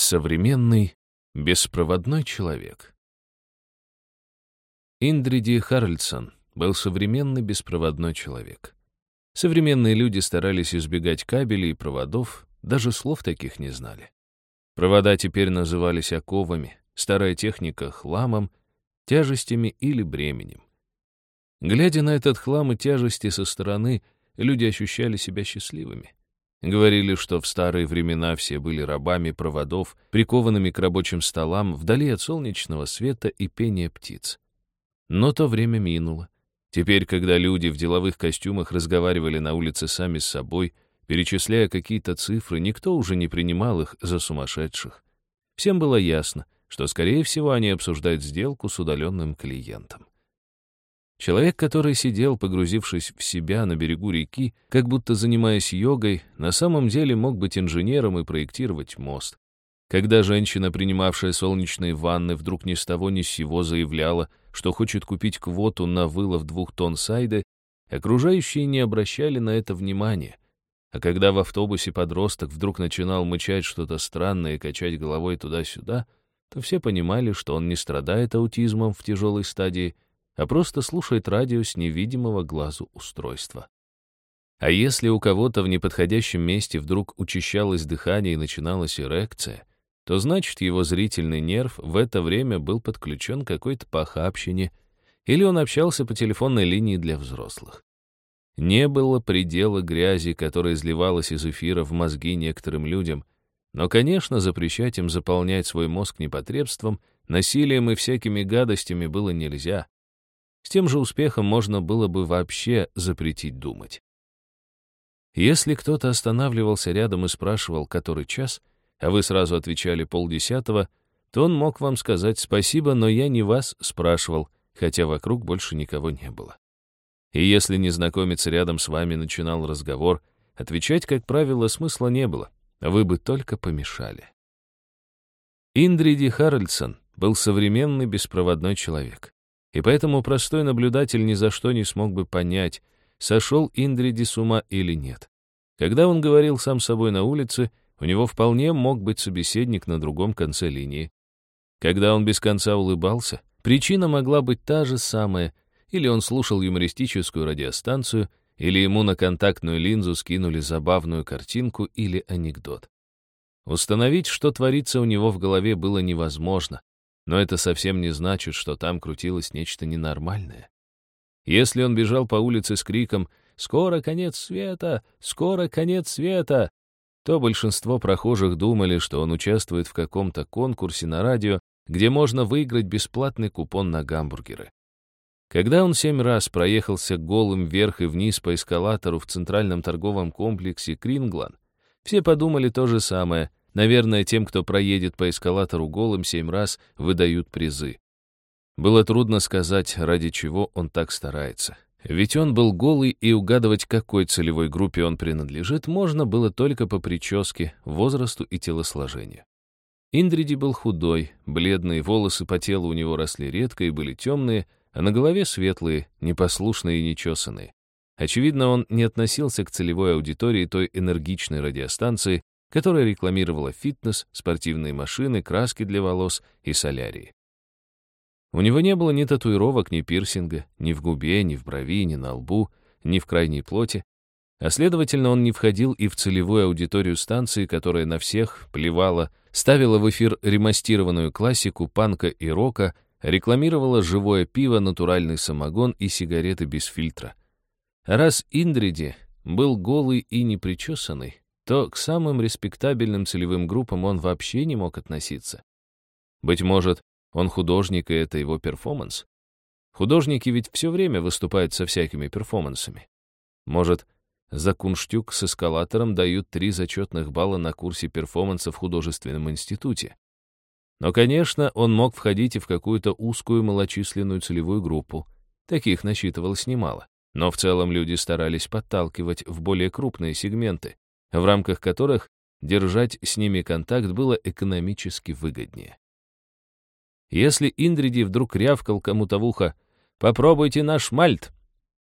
Современный беспроводной человек. Индриди Харльсон был современный беспроводной человек. Современные люди старались избегать кабелей и проводов, даже слов таких не знали. Провода теперь назывались оковами, старая техника — хламом, тяжестями или бременем. Глядя на этот хлам и тяжести со стороны, люди ощущали себя счастливыми. Говорили, что в старые времена все были рабами проводов, прикованными к рабочим столам, вдали от солнечного света и пения птиц. Но то время минуло. Теперь, когда люди в деловых костюмах разговаривали на улице сами с собой, перечисляя какие-то цифры, никто уже не принимал их за сумасшедших. Всем было ясно, что, скорее всего, они обсуждают сделку с удаленным клиентом. Человек, который сидел, погрузившись в себя на берегу реки, как будто занимаясь йогой, на самом деле мог быть инженером и проектировать мост. Когда женщина, принимавшая солнечные ванны, вдруг ни с того ни с сего заявляла, что хочет купить квоту на вылов двух тонн сайды, окружающие не обращали на это внимания. А когда в автобусе подросток вдруг начинал мычать что-то странное и качать головой туда-сюда, то все понимали, что он не страдает аутизмом в тяжелой стадии, а просто слушает радио с невидимого глазу устройства. А если у кого-то в неподходящем месте вдруг учащалось дыхание и начиналась эрекция, то значит его зрительный нерв в это время был подключен к какой-то похабщине, или он общался по телефонной линии для взрослых. Не было предела грязи, которая изливалась из эфира в мозги некоторым людям, но, конечно, запрещать им заполнять свой мозг непотребством, насилием и всякими гадостями было нельзя. С тем же успехом можно было бы вообще запретить думать. Если кто-то останавливался рядом и спрашивал, который час, а вы сразу отвечали полдесятого, то он мог вам сказать «спасибо, но я не вас спрашивал», хотя вокруг больше никого не было. И если незнакомец рядом с вами начинал разговор, отвечать, как правило, смысла не было, вы бы только помешали. Индриди Харальдсон был современный беспроводной человек. И поэтому простой наблюдатель ни за что не смог бы понять, сошел Индриди с ума или нет. Когда он говорил сам собой на улице, у него вполне мог быть собеседник на другом конце линии. Когда он без конца улыбался, причина могла быть та же самая, или он слушал юмористическую радиостанцию, или ему на контактную линзу скинули забавную картинку или анекдот. Установить, что творится у него в голове, было невозможно, но это совсем не значит, что там крутилось нечто ненормальное. Если он бежал по улице с криком «Скоро конец света! Скоро конец света!», то большинство прохожих думали, что он участвует в каком-то конкурсе на радио, где можно выиграть бесплатный купон на гамбургеры. Когда он семь раз проехался голым вверх и вниз по эскалатору в центральном торговом комплексе Кринглан, все подумали то же самое, Наверное, тем, кто проедет по эскалатору голым семь раз, выдают призы. Было трудно сказать, ради чего он так старается. Ведь он был голый, и угадывать, какой целевой группе он принадлежит, можно было только по прическе, возрасту и телосложению. Индриди был худой, бледные волосы по телу у него росли редко и были темные, а на голове светлые, непослушные и нечесанные. Очевидно, он не относился к целевой аудитории той энергичной радиостанции, которая рекламировала фитнес, спортивные машины, краски для волос и солярии. У него не было ни татуировок, ни пирсинга, ни в губе, ни в брови, ни на лбу, ни в крайней плоти, а следовательно, он не входил и в целевую аудиторию станции, которая на всех плевала, ставила в эфир ремастированную классику панка и рока, рекламировала живое пиво, натуральный самогон и сигареты без фильтра. Раз Индриди был голый и непричесанный, то к самым респектабельным целевым группам он вообще не мог относиться. Быть может, он художник, и это его перформанс? Художники ведь все время выступают со всякими перформансами. Может, за кунштюк с эскалатором дают три зачетных балла на курсе перформанса в художественном институте. Но, конечно, он мог входить и в какую-то узкую малочисленную целевую группу. Таких насчитывалось немало. Но в целом люди старались подталкивать в более крупные сегменты, в рамках которых держать с ними контакт было экономически выгоднее. Если Индриди вдруг рявкал кому-то в ухо «Попробуйте наш мальт!»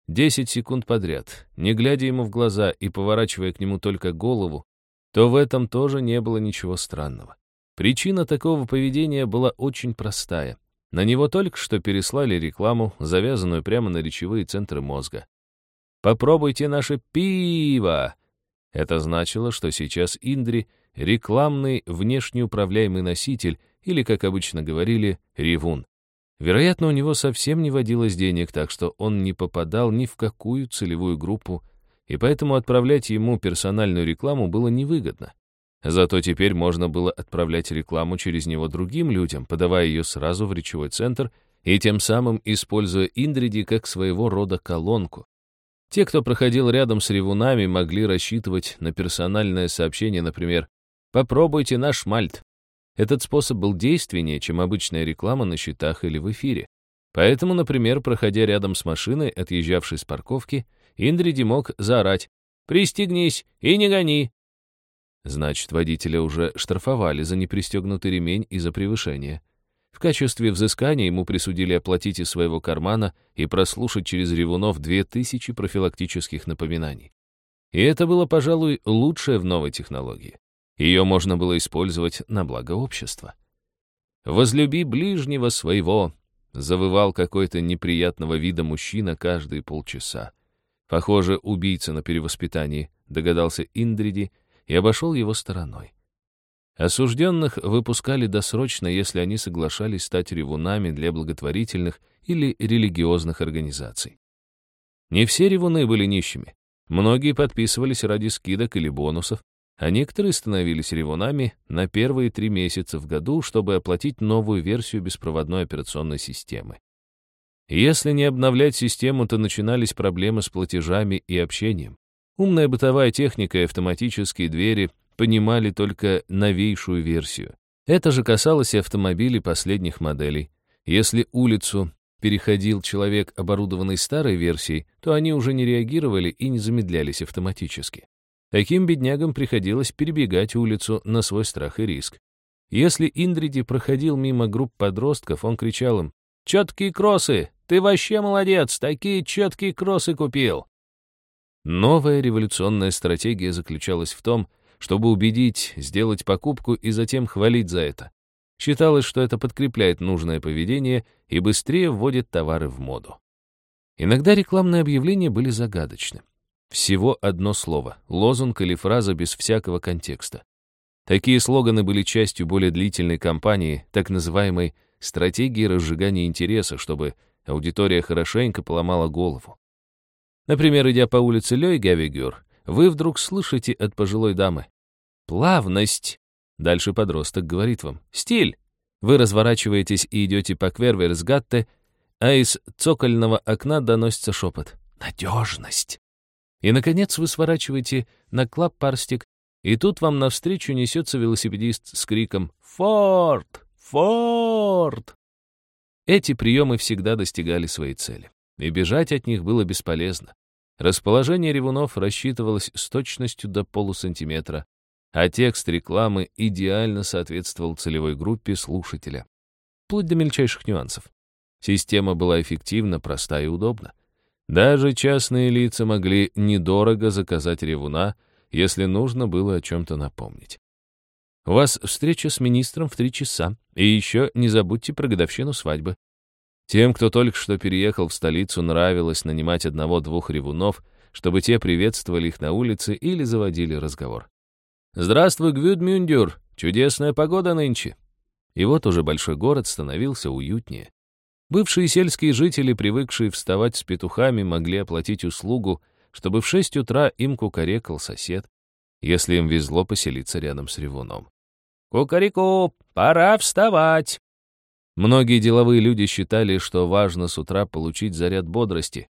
Десять секунд подряд, не глядя ему в глаза и поворачивая к нему только голову, то в этом тоже не было ничего странного. Причина такого поведения была очень простая. На него только что переслали рекламу, завязанную прямо на речевые центры мозга. «Попробуйте наше пиво!» Это значило, что сейчас Индри — рекламный внешнеуправляемый носитель, или, как обычно говорили, ревун. Вероятно, у него совсем не водилось денег, так что он не попадал ни в какую целевую группу, и поэтому отправлять ему персональную рекламу было невыгодно. Зато теперь можно было отправлять рекламу через него другим людям, подавая ее сразу в речевой центр и тем самым используя Индриди как своего рода колонку. Те, кто проходил рядом с ревунами, могли рассчитывать на персональное сообщение, например, «Попробуйте наш мальт». Этот способ был действеннее, чем обычная реклама на счетах или в эфире. Поэтому, например, проходя рядом с машиной, отъезжавшей с парковки, Индриди мог заорать «Пристегнись и не гони!» Значит, водителя уже штрафовали за непристегнутый ремень и за превышение. В качестве взыскания ему присудили оплатить из своего кармана и прослушать через ревунов две тысячи профилактических напоминаний. И это было, пожалуй, лучшее в новой технологии. Ее можно было использовать на благо общества. «Возлюби ближнего своего», — завывал какой-то неприятного вида мужчина каждые полчаса. Похоже, убийца на перевоспитании, догадался Индриди, и обошел его стороной. Осужденных выпускали досрочно, если они соглашались стать ревунами для благотворительных или религиозных организаций. Не все ревуны были нищими. Многие подписывались ради скидок или бонусов, а некоторые становились ревунами на первые три месяца в году, чтобы оплатить новую версию беспроводной операционной системы. Если не обновлять систему, то начинались проблемы с платежами и общением. Умная бытовая техника и автоматические двери понимали только новейшую версию. Это же касалось и автомобилей последних моделей. Если улицу переходил человек, оборудованный старой версией, то они уже не реагировали и не замедлялись автоматически. Таким беднягам приходилось перебегать улицу на свой страх и риск. Если Индриди проходил мимо групп подростков, он кричал им «Четкие кроссы! Ты вообще молодец! Такие четкие кроссы купил!» Новая революционная стратегия заключалась в том, чтобы убедить, сделать покупку и затем хвалить за это. Считалось, что это подкрепляет нужное поведение и быстрее вводит товары в моду. Иногда рекламные объявления были загадочны. Всего одно слово, лозунг или фраза без всякого контекста. Такие слоганы были частью более длительной кампании, так называемой стратегии разжигания интереса, чтобы аудитория хорошенько поломала голову. Например, идя по улице Лёйгавигюр, вы вдруг слышите от пожилой дамы «Плавность». Дальше подросток говорит вам «Стиль». Вы разворачиваетесь и идете по Кверверсгатте, а из цокольного окна доносится шепот «Надежность». И, наконец, вы сворачиваете на клаппарстик, и тут вам навстречу несется велосипедист с криком «Форд! Форд!». Эти приемы всегда достигали своей цели и бежать от них было бесполезно. Расположение ревунов рассчитывалось с точностью до полусантиметра, а текст рекламы идеально соответствовал целевой группе слушателя, вплоть до мельчайших нюансов. Система была эффективна, проста и удобна. Даже частные лица могли недорого заказать ревуна, если нужно было о чем-то напомнить. У вас встреча с министром в три часа, и еще не забудьте про годовщину свадьбы. Тем, кто только что переехал в столицу, нравилось нанимать одного-двух ревунов, чтобы те приветствовали их на улице или заводили разговор. «Здравствуй, Гвюдмюндюр! Чудесная погода нынче!» И вот уже большой город становился уютнее. Бывшие сельские жители, привыкшие вставать с петухами, могли оплатить услугу, чтобы в шесть утра им кукарекал сосед, если им везло поселиться рядом с ревуном. «Кукареку, пора вставать!» Многие деловые люди считали, что важно с утра получить заряд бодрости.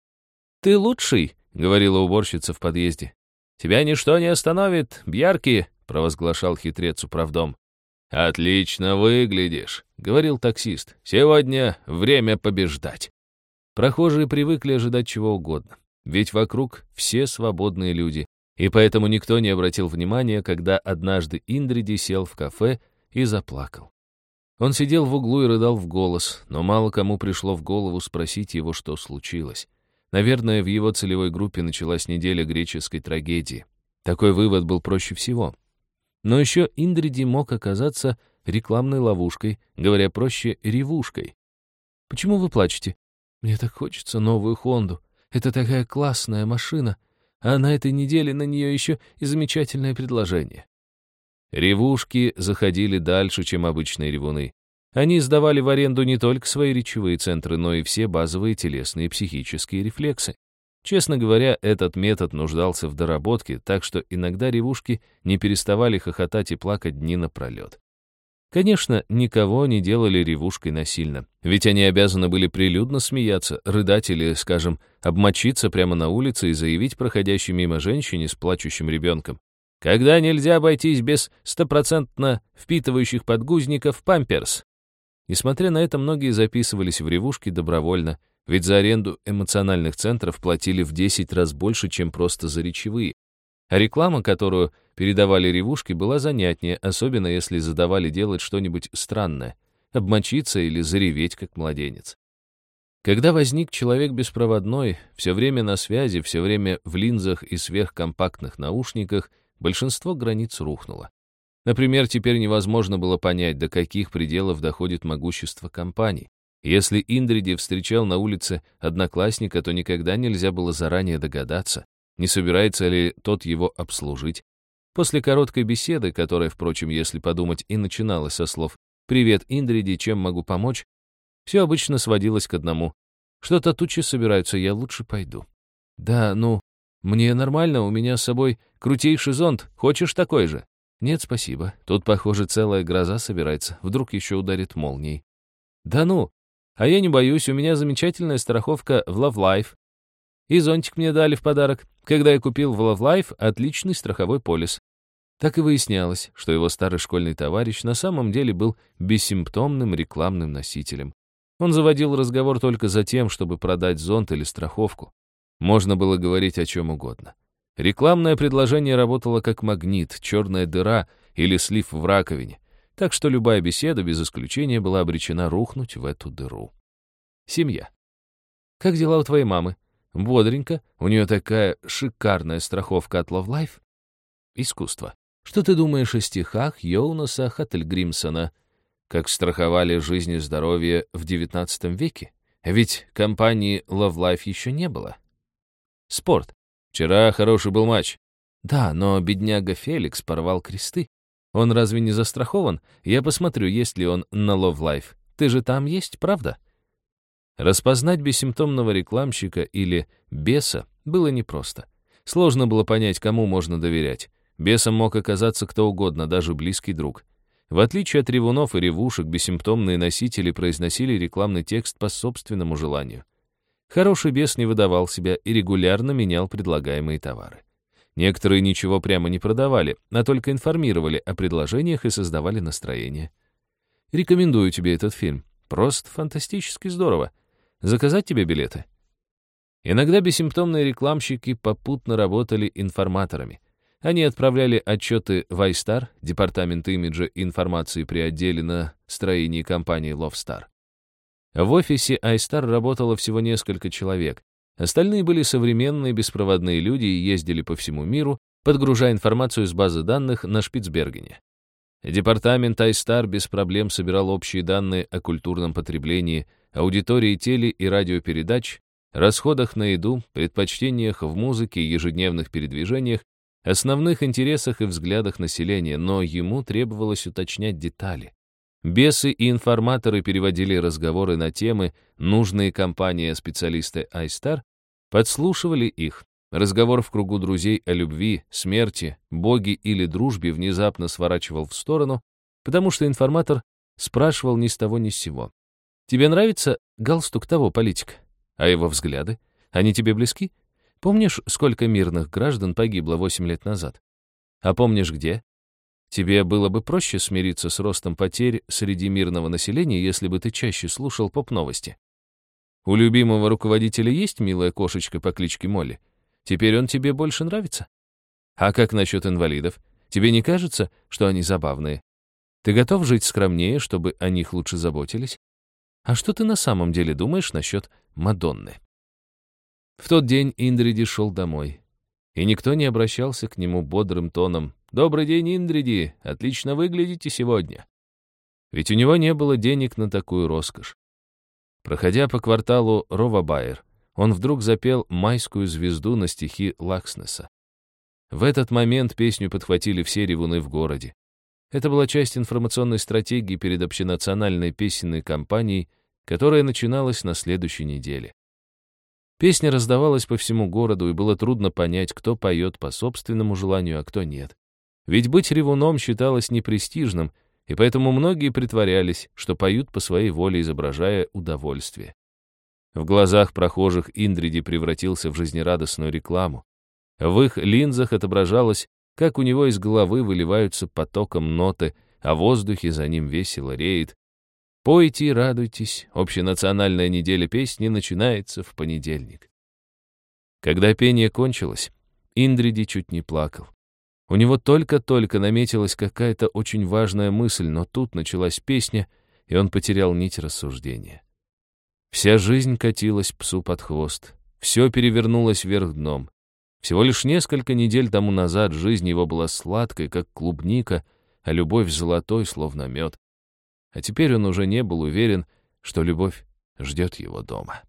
«Ты лучший», — говорила уборщица в подъезде. «Тебя ничто не остановит, Бьярки», — провозглашал хитрец управдом. «Отлично выглядишь», — говорил таксист. «Сегодня время побеждать». Прохожие привыкли ожидать чего угодно, ведь вокруг все свободные люди, и поэтому никто не обратил внимания, когда однажды Индриди сел в кафе и заплакал. Он сидел в углу и рыдал в голос, но мало кому пришло в голову спросить его, что случилось. Наверное, в его целевой группе началась неделя греческой трагедии. Такой вывод был проще всего. Но еще Индриди мог оказаться рекламной ловушкой, говоря проще, ревушкой. «Почему вы плачете?» «Мне так хочется новую Хонду. Это такая классная машина. А на этой неделе на нее еще и замечательное предложение». Ревушки заходили дальше, чем обычные ревуны. Они сдавали в аренду не только свои речевые центры, но и все базовые телесные и психические рефлексы. Честно говоря, этот метод нуждался в доработке, так что иногда ревушки не переставали хохотать и плакать дни напролет. Конечно, никого не делали ревушкой насильно, ведь они обязаны были прилюдно смеяться, рыдать или, скажем, обмочиться прямо на улице и заявить проходящей мимо женщине с плачущим ребенком. Когда нельзя обойтись без стопроцентно впитывающих подгузников памперс. Несмотря на это, многие записывались в ревушки добровольно, ведь за аренду эмоциональных центров платили в 10 раз больше, чем просто за речевые. А реклама, которую передавали ревушки, была занятнее, особенно если задавали делать что-нибудь странное, обмочиться или зареветь, как младенец. Когда возник человек беспроводной, все время на связи, все время в линзах и сверхкомпактных наушниках, большинство границ рухнуло. Например, теперь невозможно было понять, до каких пределов доходит могущество компаний. Если Индриди встречал на улице одноклассника, то никогда нельзя было заранее догадаться, не собирается ли тот его обслужить. После короткой беседы, которая, впрочем, если подумать, и начиналась со слов «Привет, Индриди, чем могу помочь?», все обычно сводилось к одному. «Что-то тучи собираются, я лучше пойду». «Да, ну, мне нормально, у меня с собой крутейший зонт, хочешь такой же?» «Нет, спасибо. Тут, похоже, целая гроза собирается. Вдруг еще ударит молнией». «Да ну! А я не боюсь, у меня замечательная страховка в Love Life. И зонтик мне дали в подарок. Когда я купил в Love Life отличный страховой полис. Так и выяснялось, что его старый школьный товарищ на самом деле был бессимптомным рекламным носителем. Он заводил разговор только за тем, чтобы продать зонт или страховку. Можно было говорить о чем угодно. Рекламное предложение работало как магнит, черная дыра или слив в раковине, так что любая беседа, без исключения, была обречена рухнуть в эту дыру. Семья. «Как дела у твоей мамы?» «Бодренько. У нее такая шикарная страховка от Love Life». Искусство. Что ты думаешь о стихах Йоунаса Хаттельгримсона, как страховали жизнь и здоровье в XIX веке? Ведь компании Love Life еще не было. Спорт. Вчера хороший был матч. Да, но бедняга Феликс порвал кресты. Он разве не застрахован? Я посмотрю, есть ли он на Love Life. Ты же там есть, правда? Распознать бессимптомного рекламщика или беса было непросто. Сложно было понять, кому можно доверять. Бесом мог оказаться кто угодно, даже близкий друг. В отличие от ревунов и ревушек, бессимптомные носители произносили рекламный текст по собственному желанию. Хороший бес не выдавал себя и регулярно менял предлагаемые товары. Некоторые ничего прямо не продавали, а только информировали о предложениях и создавали настроение. Рекомендую тебе этот фильм. Просто фантастически здорово. Заказать тебе билеты? Иногда бессимптомные рекламщики попутно работали информаторами. Они отправляли отчеты в iStar, департамент имиджа и информации при отделе на строении компании Lovestar. В офисе iStar работало всего несколько человек. Остальные были современные беспроводные люди и ездили по всему миру, подгружая информацию из базы данных на Шпицбергене. Департамент iStar без проблем собирал общие данные о культурном потреблении, аудитории теле- и радиопередач, расходах на еду, предпочтениях в музыке, ежедневных передвижениях, основных интересах и взглядах населения, но ему требовалось уточнять детали. Бесы и информаторы переводили разговоры на темы, нужные компании специалисты iStar подслушивали их. Разговор в кругу друзей о любви, смерти, боге или дружбе внезапно сворачивал в сторону, потому что информатор спрашивал ни с того ни с сего. «Тебе нравится галстук того политика? А его взгляды? Они тебе близки? Помнишь, сколько мирных граждан погибло 8 лет назад? А помнишь, где? Тебе было бы проще смириться с ростом потерь среди мирного населения, если бы ты чаще слушал поп-новости. У любимого руководителя есть милая кошечка по кличке Молли? Теперь он тебе больше нравится? А как насчет инвалидов? Тебе не кажется, что они забавные? Ты готов жить скромнее, чтобы о них лучше заботились? А что ты на самом деле думаешь насчет Мадонны? В тот день Индриди шел домой, и никто не обращался к нему бодрым тоном «Добрый день, Индриди! Отлично выглядите сегодня!» Ведь у него не было денег на такую роскошь. Проходя по кварталу Ровабайер, он вдруг запел «Майскую звезду» на стихи Лакснеса. В этот момент песню подхватили все ревуны в городе. Это была часть информационной стратегии перед общенациональной песенной кампанией, которая начиналась на следующей неделе. Песня раздавалась по всему городу, и было трудно понять, кто поет по собственному желанию, а кто нет. Ведь быть ревуном считалось непрестижным, и поэтому многие притворялись, что поют по своей воле, изображая удовольствие. В глазах прохожих Индриди превратился в жизнерадостную рекламу. В их линзах отображалось, как у него из головы выливаются потоком ноты, а в воздухе за ним весело реет, Пойте и радуйтесь, общенациональная неделя песни начинается в понедельник. Когда пение кончилось, Индриди чуть не плакал. У него только-только наметилась какая-то очень важная мысль, но тут началась песня, и он потерял нить рассуждения. Вся жизнь катилась псу под хвост, все перевернулось вверх дном. Всего лишь несколько недель тому назад жизнь его была сладкой, как клубника, а любовь золотой, словно мед. А теперь он уже не был уверен, что любовь ждет его дома.